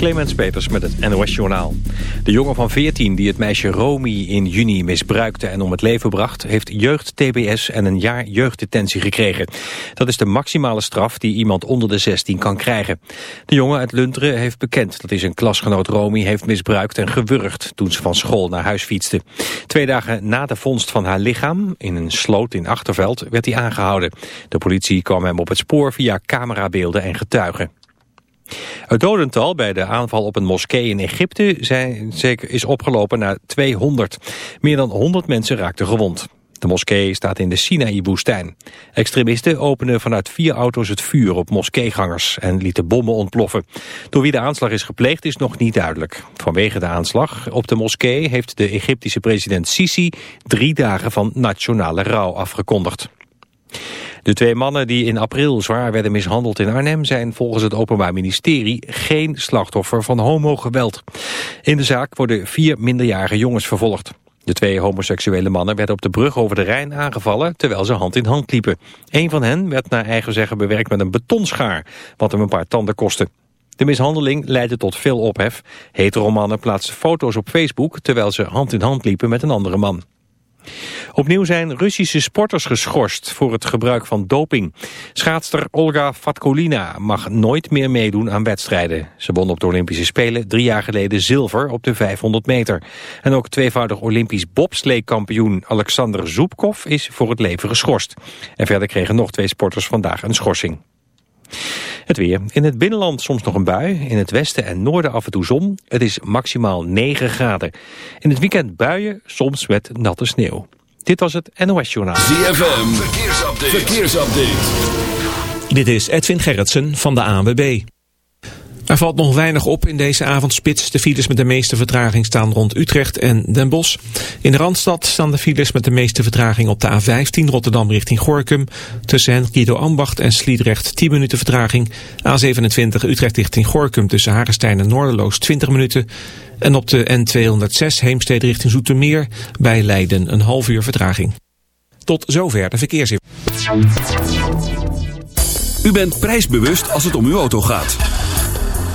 Clemens Peters met het NOS Journaal. De jongen van 14 die het meisje Romy in juni misbruikte en om het leven bracht... heeft jeugd-TBS en een jaar jeugddetentie gekregen. Dat is de maximale straf die iemand onder de 16 kan krijgen. De jongen uit Lunteren heeft bekend dat hij zijn klasgenoot Romy heeft misbruikt en gewurgd... toen ze van school naar huis fietste. Twee dagen na de vondst van haar lichaam, in een sloot in Achterveld, werd hij aangehouden. De politie kwam hem op het spoor via camerabeelden en getuigen. Het dodental bij de aanval op een moskee in Egypte is opgelopen naar 200. Meer dan 100 mensen raakten gewond. De moskee staat in de Sinaï-woestijn. Extremisten openen vanuit vier auto's het vuur op moskeegangers en lieten bommen ontploffen. Door wie de aanslag is gepleegd is nog niet duidelijk. Vanwege de aanslag op de moskee heeft de Egyptische president Sisi drie dagen van nationale rouw afgekondigd. De twee mannen die in april zwaar werden mishandeld in Arnhem... zijn volgens het Openbaar Ministerie geen slachtoffer van homogeweld. In de zaak worden vier minderjarige jongens vervolgd. De twee homoseksuele mannen werden op de brug over de Rijn aangevallen... terwijl ze hand in hand liepen. Een van hen werd naar eigen zeggen bewerkt met een betonschaar... wat hem een paar tanden kostte. De mishandeling leidde tot veel ophef. Heteromannen plaatsten foto's op Facebook... terwijl ze hand in hand liepen met een andere man. Opnieuw zijn Russische sporters geschorst voor het gebruik van doping. Schaatster Olga Fatkolina mag nooit meer meedoen aan wedstrijden. Ze won op de Olympische Spelen drie jaar geleden zilver op de 500 meter. En ook tweevoudig Olympisch bobsleekampioen Alexander Zoepkov is voor het leven geschorst. En verder kregen nog twee sporters vandaag een schorsing. Het weer. In het binnenland soms nog een bui. In het westen en noorden af en toe zon. Het is maximaal 9 graden. In het weekend buien, soms met natte sneeuw. Dit was het NOS Journaal. ZFM. Verkeersupdate. Verkeersupdate. Dit is Edwin Gerritsen van de ANWB. Er valt nog weinig op in deze avondspits. De files met de meeste vertraging staan rond Utrecht en Den Bosch. In de Randstad staan de files met de meeste vertraging op de A15 Rotterdam richting Gorkum. Tussen Henrido Ambacht en Sliedrecht 10 minuten vertraging. A27 Utrecht richting Gorkum tussen Hagestein en Noorderloos 20 minuten. En op de N206 Heemstede richting Zoetermeer bij Leiden een half uur vertraging. Tot zover de verkeersinformatie. U bent prijsbewust als het om uw auto gaat.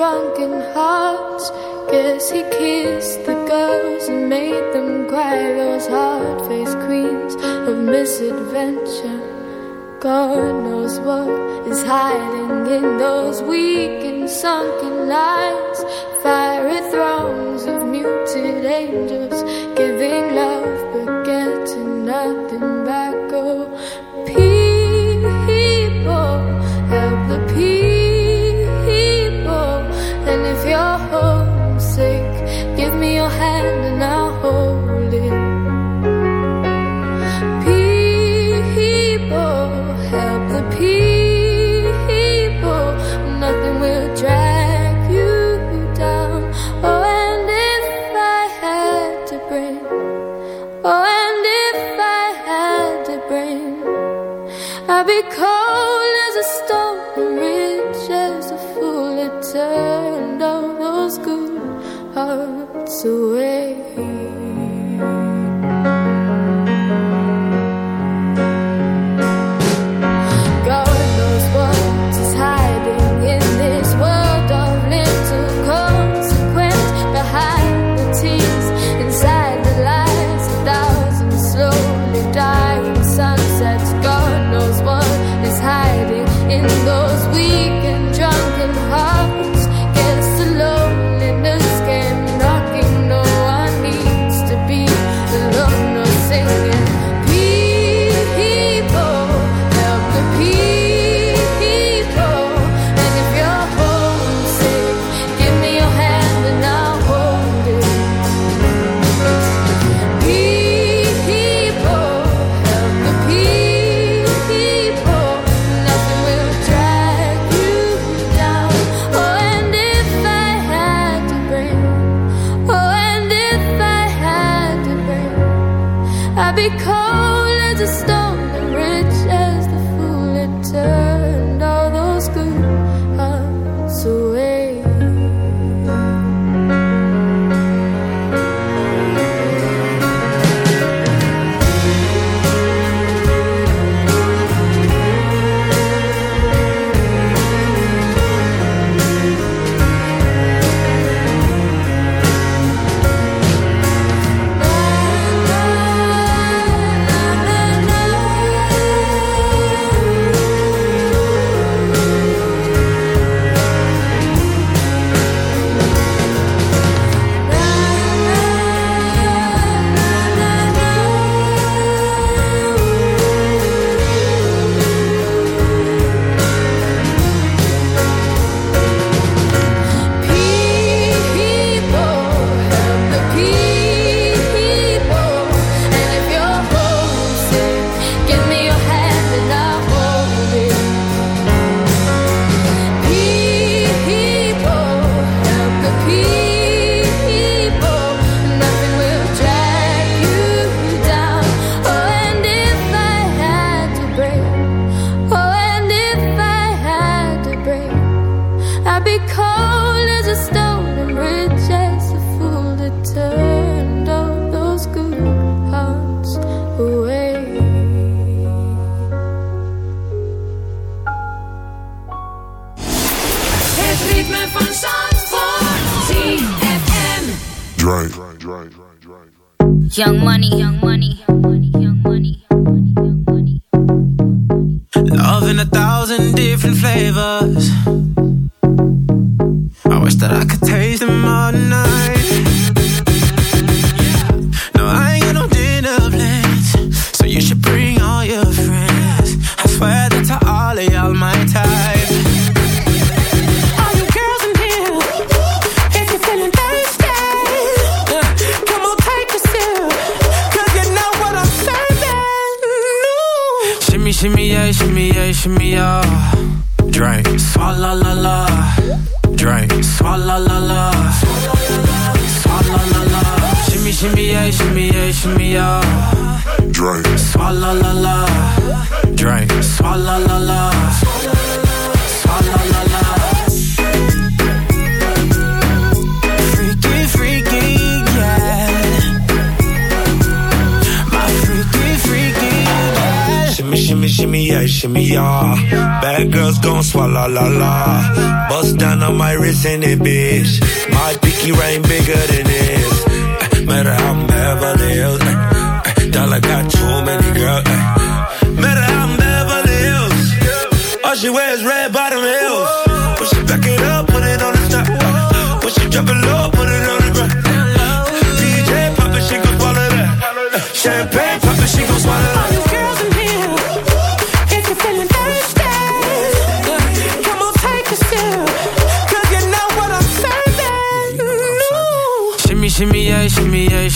drunken hearts. Guess he kissed the girls and made them cry. Those hard faced queens of misadventure. God knows what is hiding in those weak and sunken lines. Fiery thrones of muted angels giving love.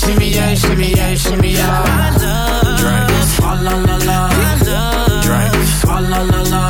Shimmy, yeah, shimmy, yeah, shimmy, yeah. Drink. Swalla la la. Drink. Swalla la la.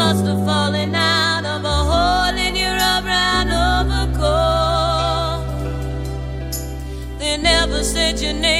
must have fallen out of a hole in your brown overcoat. They never said your name.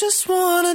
just wanna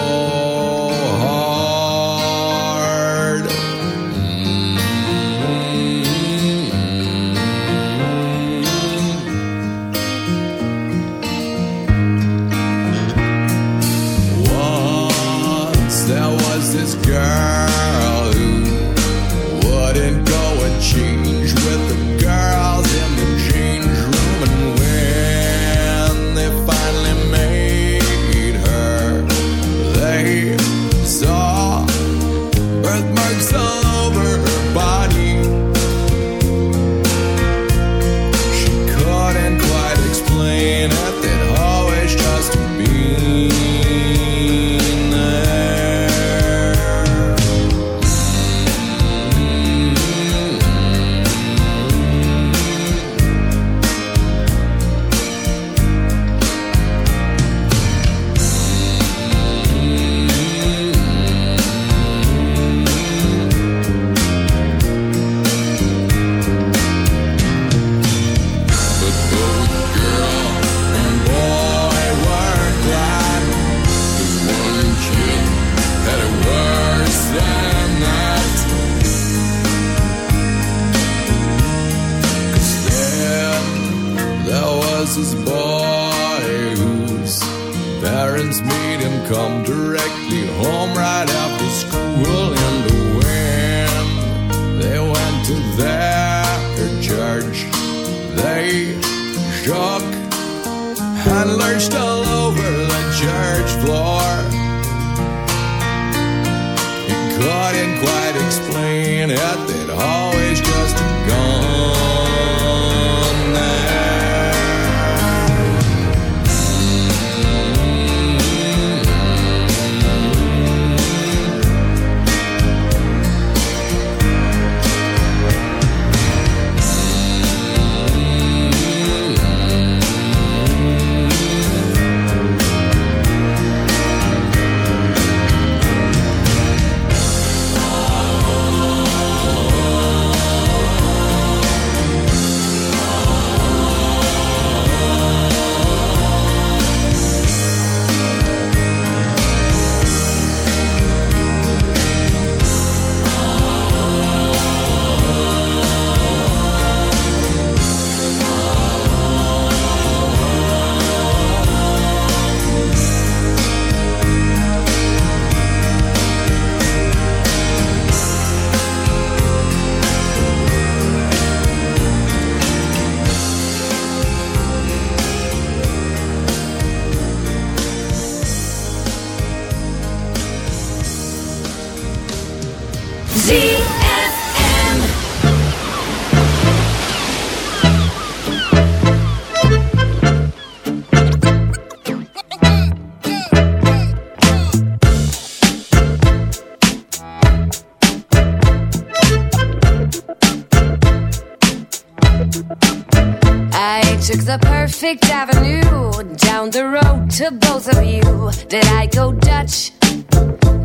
Church, they shook and lurched all over the church floor. He couldn't quite explain it, they'd always just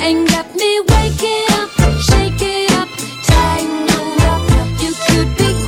and get me waking up, shaking up, tangled up. You could be